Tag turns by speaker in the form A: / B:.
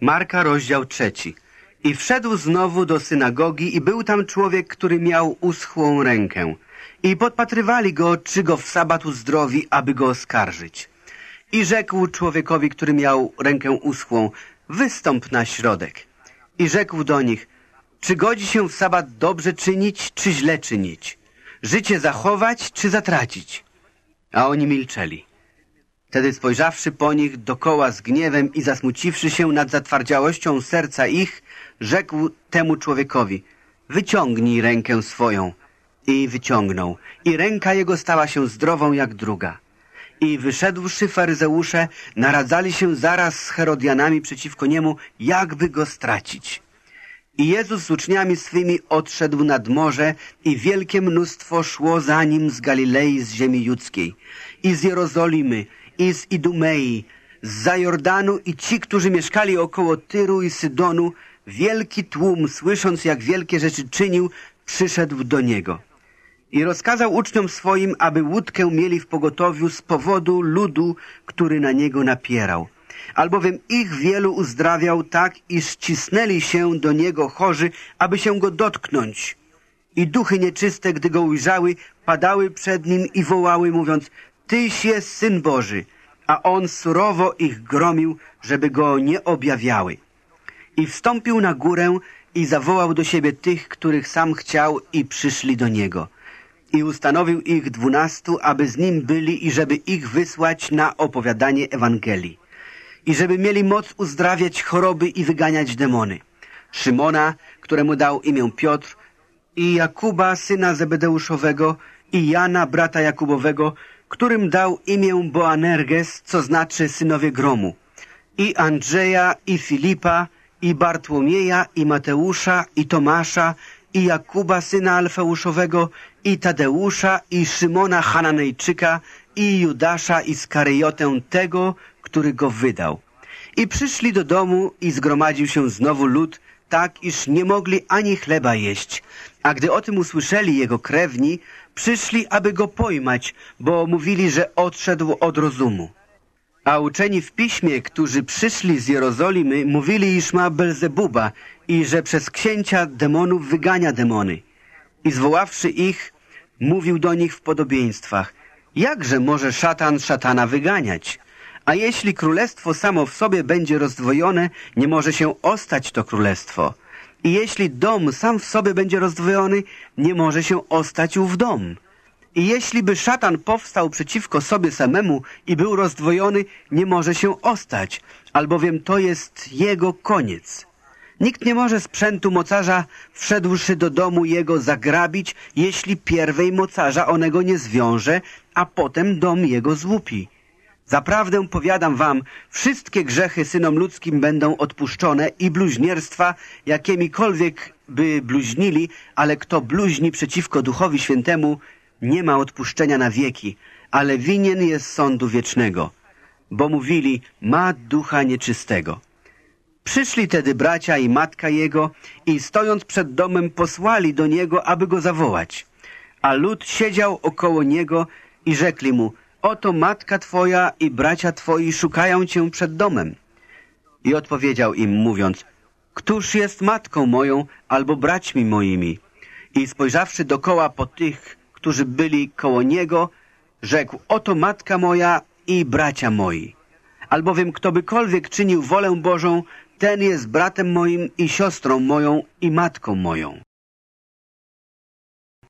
A: Marka, rozdział trzeci. I wszedł znowu do synagogi i był tam człowiek, który miał uschłą rękę. I podpatrywali go, czy go w sabat uzdrowi, aby go oskarżyć. I rzekł człowiekowi, który miał rękę uschłą, wystąp na środek. I rzekł do nich, czy godzi się w sabat dobrze czynić, czy źle czynić? Życie zachować, czy zatracić? A oni milczeli. Wtedy spojrzawszy po nich dokoła z gniewem i zasmuciwszy się nad zatwardziałością serca ich, rzekł temu człowiekowi, wyciągnij rękę swoją. I wyciągnął. I ręka jego stała się zdrową jak druga. I wyszedłszy faryzeusze, naradzali się zaraz z Herodianami przeciwko niemu, jakby go stracić. I Jezus z uczniami swymi odszedł nad morze i wielkie mnóstwo szło za nim z Galilei, z ziemi judzkiej, i z Jerozolimy, i z Idumei, z Zajordanu i ci, którzy mieszkali około Tyru i Sydonu, wielki tłum, słysząc jak wielkie rzeczy czynił, przyszedł do niego. I rozkazał uczniom swoim, aby łódkę mieli w pogotowiu z powodu ludu, który na niego napierał. Albowiem ich wielu uzdrawiał tak, iż cisnęli się do niego chorzy, aby się go dotknąć. I duchy nieczyste, gdy go ujrzały, padały przed nim i wołały, mówiąc, Tyś jest Syn Boży, a on surowo ich gromił, żeby go nie objawiały. I wstąpił na górę i zawołał do siebie tych, których sam chciał i przyszli do niego. I ustanowił ich dwunastu, aby z nim byli i żeby ich wysłać na opowiadanie Ewangelii. I żeby mieli moc uzdrawiać choroby i wyganiać demony. Szymona, któremu dał imię Piotr, i Jakuba, syna Zebedeuszowego, i Jana, brata Jakubowego, którym dał imię Boanerges, co znaczy synowie gromu, i Andrzeja, i Filipa, i Bartłomieja, i Mateusza, i Tomasza, i Jakuba, syna Alfeuszowego, i Tadeusza, i Szymona Hananejczyka, i Judasza Iskaryjotę tego, który go wydał. I przyszli do domu i zgromadził się znowu lud, tak iż nie mogli ani chleba jeść. A gdy o tym usłyszeli jego krewni, przyszli, aby go pojmać, bo mówili, że odszedł od rozumu. A uczeni w piśmie, którzy przyszli z Jerozolimy, mówili, iż ma Belzebuba i że przez księcia demonów wygania demony. I zwoławszy ich, mówił do nich w podobieństwach. Jakże może szatan szatana wyganiać? A jeśli królestwo samo w sobie będzie rozdwojone, nie może się ostać to królestwo. I jeśli dom sam w sobie będzie rozdwojony, nie może się ostać ów dom. I jeśli by szatan powstał przeciwko sobie samemu i był rozdwojony, nie może się ostać, albowiem to jest jego koniec. Nikt nie może sprzętu mocarza, wszedłszy do domu jego, zagrabić, jeśli pierwej mocarza onego nie zwiąże, a potem dom jego złupi. Zaprawdę powiadam wam, wszystkie grzechy synom ludzkim będą odpuszczone i bluźnierstwa, jakiemikolwiek by bluźnili, ale kto bluźni przeciwko Duchowi Świętemu, nie ma odpuszczenia na wieki, ale winien jest sądu wiecznego. Bo mówili, ma ducha nieczystego. Przyszli tedy bracia i matka jego i stojąc przed domem posłali do niego, aby go zawołać. A lud siedział około niego i rzekli mu, oto matka twoja i bracia twoi szukają cię przed domem. I odpowiedział im, mówiąc, któż jest matką moją albo braćmi moimi? I spojrzawszy dokoła po tych, którzy byli koło niego, rzekł, oto matka moja i bracia moi. Albowiem kto bykolwiek czynił wolę Bożą, ten jest bratem moim i siostrą moją i matką moją.